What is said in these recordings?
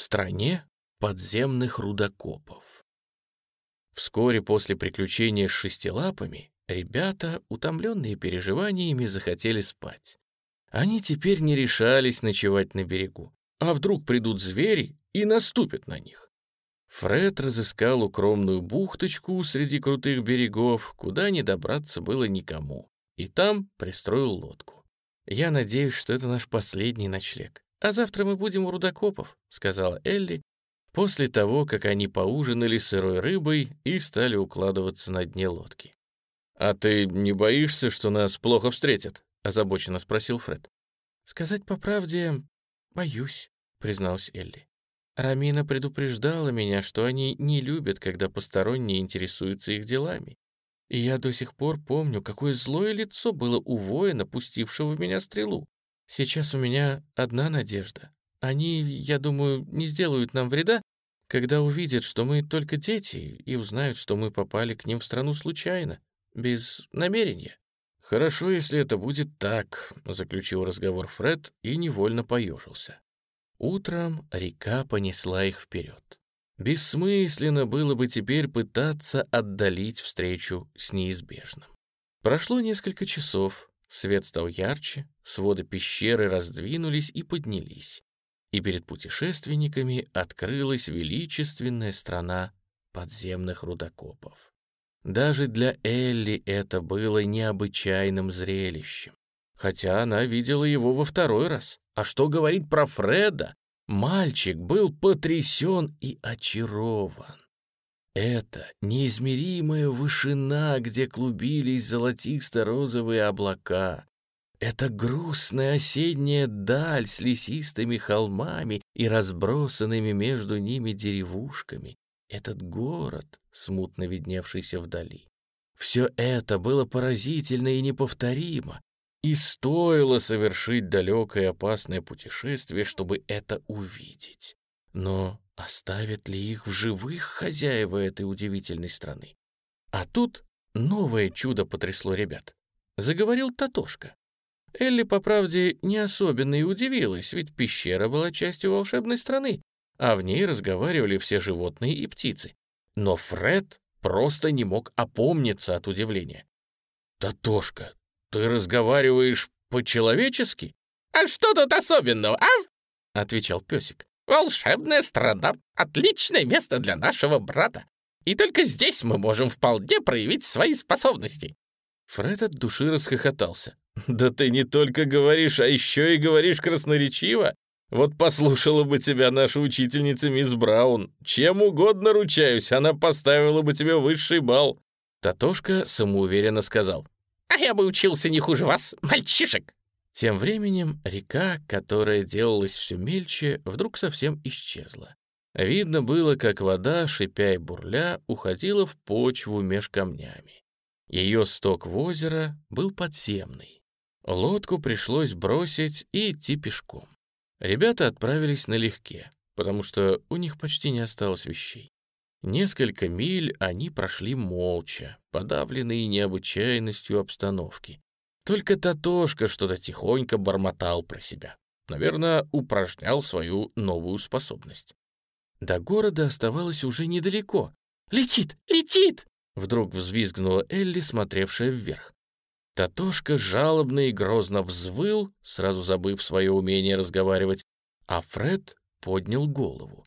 стране подземных рудокопов. Вскоре после приключения с шестилапами ребята, утомленные переживаниями, захотели спать. Они теперь не решались ночевать на берегу. А вдруг придут звери и наступят на них? Фред разыскал укромную бухточку среди крутых берегов, куда не добраться было никому, и там пристроил лодку. «Я надеюсь, что это наш последний ночлег. А завтра мы будем у рудокопов», — сказала Элли, после того, как они поужинали сырой рыбой и стали укладываться на дне лодки. «А ты не боишься, что нас плохо встретят?» — озабоченно спросил Фред. «Сказать по правде, боюсь», — призналась Элли. Рамина предупреждала меня, что они не любят, когда посторонние интересуются их делами. И я до сих пор помню, какое злое лицо было у воина, пустившего в меня стрелу. Сейчас у меня одна надежда. Они, я думаю, не сделают нам вреда, когда увидят, что мы только дети, и узнают, что мы попали к ним в страну случайно, без намерения. «Хорошо, если это будет так», — заключил разговор Фред и невольно поежился. Утром река понесла их вперед. Бессмысленно было бы теперь пытаться отдалить встречу с неизбежным. Прошло несколько часов, свет стал ярче, своды пещеры раздвинулись и поднялись и перед путешественниками открылась величественная страна подземных рудокопов. Даже для Элли это было необычайным зрелищем, хотя она видела его во второй раз. А что говорить про Фреда? Мальчик был потрясен и очарован. Это неизмеримая вышина, где клубились золотисто-розовые облака, это грустная осенняя даль с лесистыми холмами и разбросанными между ними деревушками. Этот город, смутно видневшийся вдали. Все это было поразительно и неповторимо, и стоило совершить далекое опасное путешествие, чтобы это увидеть. Но оставят ли их в живых хозяева этой удивительной страны? А тут новое чудо потрясло ребят. Заговорил Татошка. Элли, по правде, не особенно и удивилась, ведь пещера была частью волшебной страны, а в ней разговаривали все животные и птицы. Но Фред просто не мог опомниться от удивления. «Татошка, ты разговариваешь по-человечески?» «А что тут особенного, а?» — отвечал песик. «Волшебная страна — отличное место для нашего брата. И только здесь мы можем вполне проявить свои способности». Фред от души расхохотался. «Да ты не только говоришь, а еще и говоришь красноречиво. Вот послушала бы тебя наша учительница мисс Браун. Чем угодно ручаюсь, она поставила бы тебе высший балл». Татошка самоуверенно сказал. «А я бы учился не хуже вас, мальчишек». Тем временем река, которая делалась все мельче, вдруг совсем исчезла. Видно было, как вода, шипя и бурля, уходила в почву меж камнями. Ее сток в озеро был подземный. Лодку пришлось бросить и идти пешком. Ребята отправились налегке, потому что у них почти не осталось вещей. Несколько миль они прошли молча, подавленные необычайностью обстановки. Только Татошка что-то тихонько бормотал про себя. Наверное, упражнял свою новую способность. До города оставалось уже недалеко. «Летит! Летит!» Вдруг взвизгнула Элли, смотревшая вверх. Татошка жалобно и грозно взвыл, сразу забыв свое умение разговаривать, а Фред поднял голову.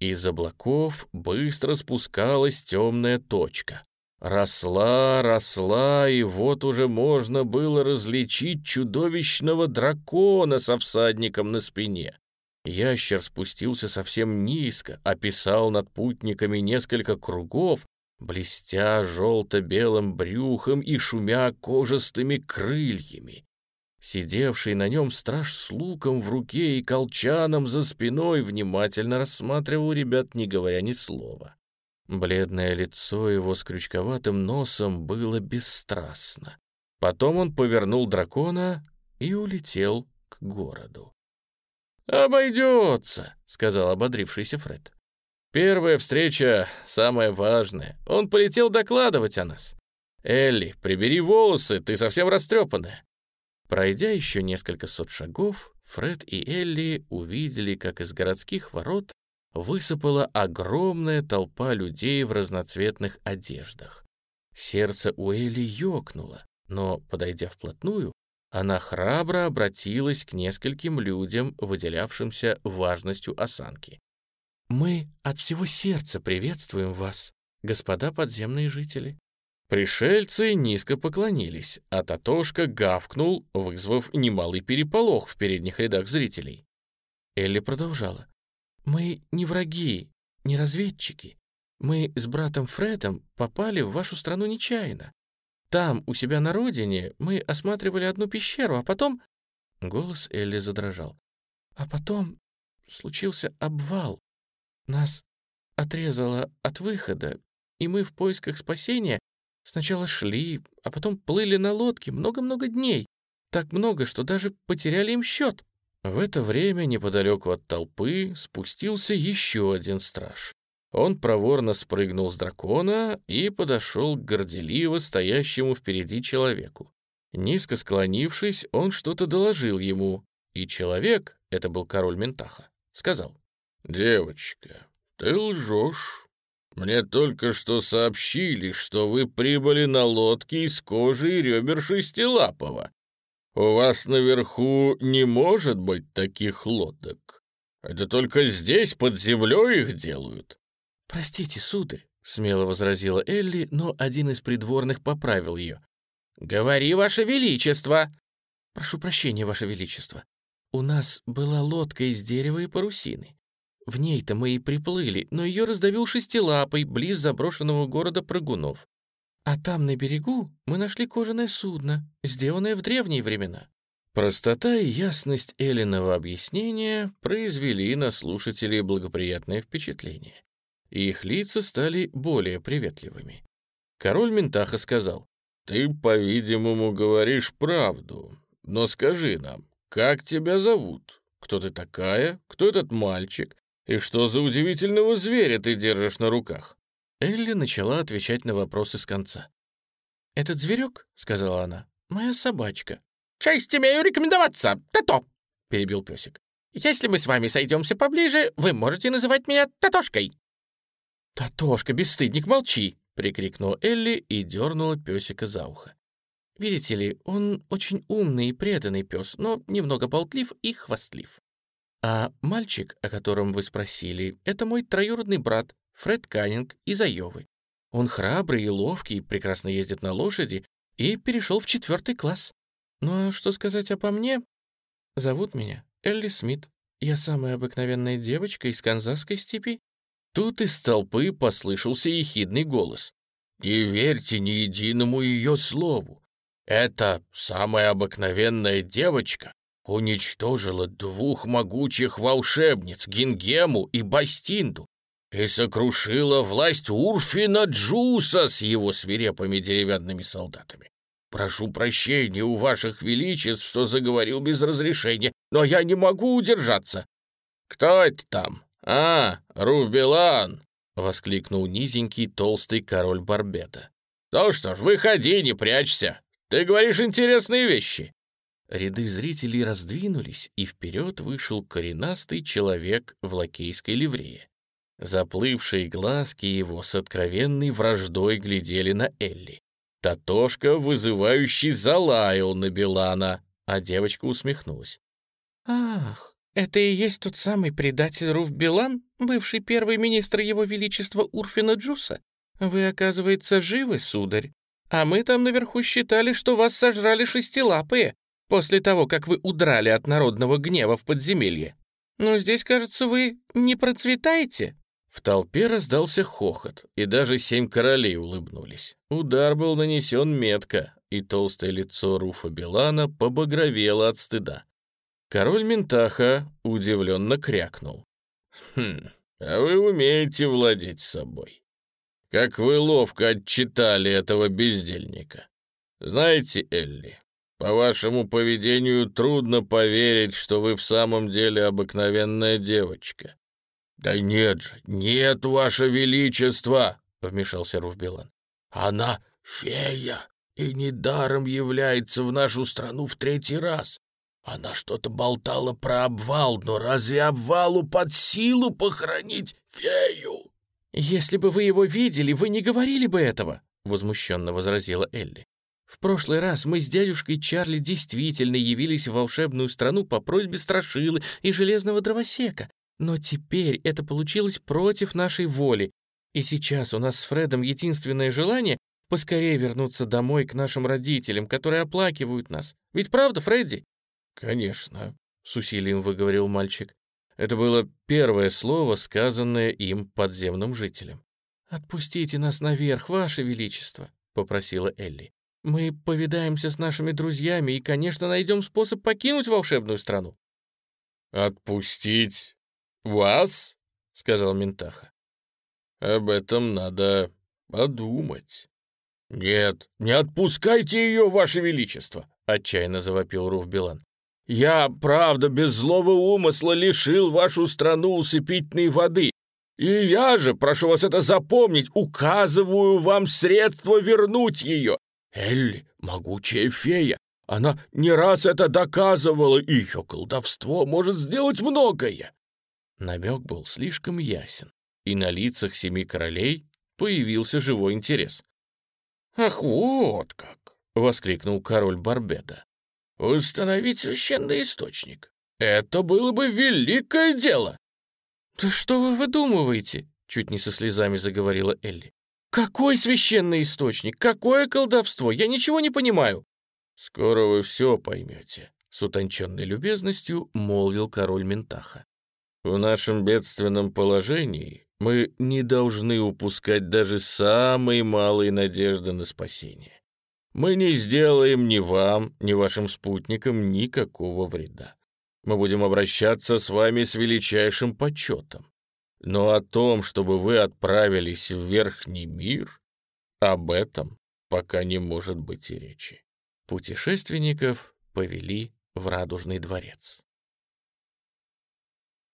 Из облаков быстро спускалась темная точка. Росла, росла, и вот уже можно было различить чудовищного дракона со всадником на спине. Ящер спустился совсем низко, описал над путниками несколько кругов блестя желто-белым брюхом и шумя кожистыми крыльями. Сидевший на нем страж с луком в руке и колчаном за спиной внимательно рассматривал ребят, не говоря ни слова. Бледное лицо его с крючковатым носом было бесстрастно. Потом он повернул дракона и улетел к городу. «Обойдется», — сказал ободрившийся Фред. Первая встреча самая важная. Он полетел докладывать о нас. Элли, прибери волосы, ты совсем растрепанная. Пройдя еще несколько сот шагов, Фред и Элли увидели, как из городских ворот высыпала огромная толпа людей в разноцветных одеждах. Сердце у Элли ёкнуло, но, подойдя вплотную, она храбро обратилась к нескольким людям, выделявшимся важностью осанки. «Мы от всего сердца приветствуем вас, господа подземные жители». Пришельцы низко поклонились, а Татошка гавкнул, вызвав немалый переполох в передних рядах зрителей. Элли продолжала. «Мы не враги, не разведчики. Мы с братом Фредом попали в вашу страну нечаянно. Там, у себя на родине, мы осматривали одну пещеру, а потом...» Голос Элли задрожал. «А потом случился обвал. Нас отрезало от выхода, и мы в поисках спасения сначала шли, а потом плыли на лодке много-много дней. Так много, что даже потеряли им счет». В это время неподалеку от толпы спустился еще один страж. Он проворно спрыгнул с дракона и подошел к горделиво стоящему впереди человеку. Низко склонившись, он что-то доложил ему, и человек, это был король Ментаха, сказал. «Девочка, ты лжешь. Мне только что сообщили, что вы прибыли на лодке из кожи и ребер шестилапого. У вас наверху не может быть таких лодок. Это только здесь, под землей, их делают. «Простите, сударь», — смело возразила Элли, но один из придворных поправил ее. «Говори, ваше величество!» «Прошу прощения, ваше величество. У нас была лодка из дерева и парусины. В ней-то мы и приплыли, но ее раздавил шестилапой близ заброшенного города прыгунов. А там, на берегу, мы нашли кожаное судно, сделанное в древние времена». Простота и ясность Эллиного объяснения произвели на слушателей благоприятное впечатление и их лица стали более приветливыми. Король Ментаха сказал, «Ты, по-видимому, говоришь правду, но скажи нам, как тебя зовут? Кто ты такая? Кто этот мальчик? И что за удивительного зверя ты держишь на руках?» Элли начала отвечать на вопросы с конца. «Этот зверек, — сказала она, — моя собачка». «Честь имею рекомендоваться, Тато!» — перебил песик. «Если мы с вами сойдемся поближе, вы можете называть меня Татошкой». «Татошка, бесстыдник, молчи!» — прикрикнула Элли и дернула песика за ухо. «Видите ли, он очень умный и преданный пес, но немного болтлив и хвастлив. А мальчик, о котором вы спросили, это мой троюродный брат, Фред Каннинг из Айовы. Он храбрый и ловкий, прекрасно ездит на лошади и перешел в четвертый класс. Ну а что сказать обо мне? Зовут меня Элли Смит. Я самая обыкновенная девочка из канзасской степи. Тут из толпы послышался ехидный голос. «Не верьте ни единому ее слову. Эта самая обыкновенная девочка уничтожила двух могучих волшебниц, Гингему и Бастинду, и сокрушила власть Урфина Джуса с его свирепыми деревянными солдатами. Прошу прощения у ваших величеств, что заговорил без разрешения, но я не могу удержаться. Кто это там? «А, Рувбелан!» — воскликнул низенький толстый король Барбета. «Ну что ж, выходи, не прячься. Ты говоришь интересные вещи». Ряды зрителей раздвинулись, и вперед вышел коренастый человек в лакейской ливрее. Заплывшие глазки его с откровенной враждой глядели на Элли. Татошка, вызывающий, залаял на Белана, а девочка усмехнулась. «Ах, «Это и есть тот самый предатель Руф Билан, бывший первый министр его величества Урфина Джуса? Вы, оказывается, живы, сударь. А мы там наверху считали, что вас сожрали шестилапые после того, как вы удрали от народного гнева в подземелье. Но здесь, кажется, вы не процветаете». В толпе раздался хохот, и даже семь королей улыбнулись. Удар был нанесен метко, и толстое лицо Руфа Билана побагровело от стыда. Король Ментаха удивленно крякнул. «Хм, а вы умеете владеть собой. Как вы ловко отчитали этого бездельника. Знаете, Элли, по вашему поведению трудно поверить, что вы в самом деле обыкновенная девочка». «Да нет же, нет, ваше величество!» — вмешался Руфбелан. «Она фея и недаром является в нашу страну в третий раз. Она что-то болтала про обвал, но разве обвалу под силу похоронить фею? «Если бы вы его видели, вы не говорили бы этого», — возмущенно возразила Элли. «В прошлый раз мы с дядюшкой Чарли действительно явились в волшебную страну по просьбе Страшилы и Железного Дровосека, но теперь это получилось против нашей воли, и сейчас у нас с Фредом единственное желание — поскорее вернуться домой к нашим родителям, которые оплакивают нас. Ведь правда, Фредди?» «Конечно», — с усилием выговорил мальчик. Это было первое слово, сказанное им подземным жителям. «Отпустите нас наверх, Ваше Величество», — попросила Элли. «Мы повидаемся с нашими друзьями и, конечно, найдем способ покинуть волшебную страну». «Отпустить вас?» — сказал Ментаха. «Об этом надо подумать». «Нет, не отпускайте ее, Ваше Величество!» — отчаянно завопил Руф Билан. «Я, правда, без злого умысла лишил вашу страну усыпительной воды, и я же, прошу вас это запомнить, указываю вам средства вернуть ее. Элли — могучая фея, она не раз это доказывала, и ее колдовство может сделать многое». Намек был слишком ясен, и на лицах семи королей появился живой интерес. «Ах, вот как!» — воскликнул король Барбеда. «Установить священный источник. Это было бы великое дело!» «Да что вы выдумываете?» — чуть не со слезами заговорила Элли. «Какой священный источник? Какое колдовство? Я ничего не понимаю!» «Скоро вы все поймете», — с утонченной любезностью молвил король Ментаха. «В нашем бедственном положении мы не должны упускать даже самые малые надежды на спасение. Мы не сделаем ни вам, ни вашим спутникам никакого вреда. Мы будем обращаться с вами с величайшим почетом. Но о том, чтобы вы отправились в верхний мир, об этом пока не может быть и речи. Путешественников повели в Радужный дворец.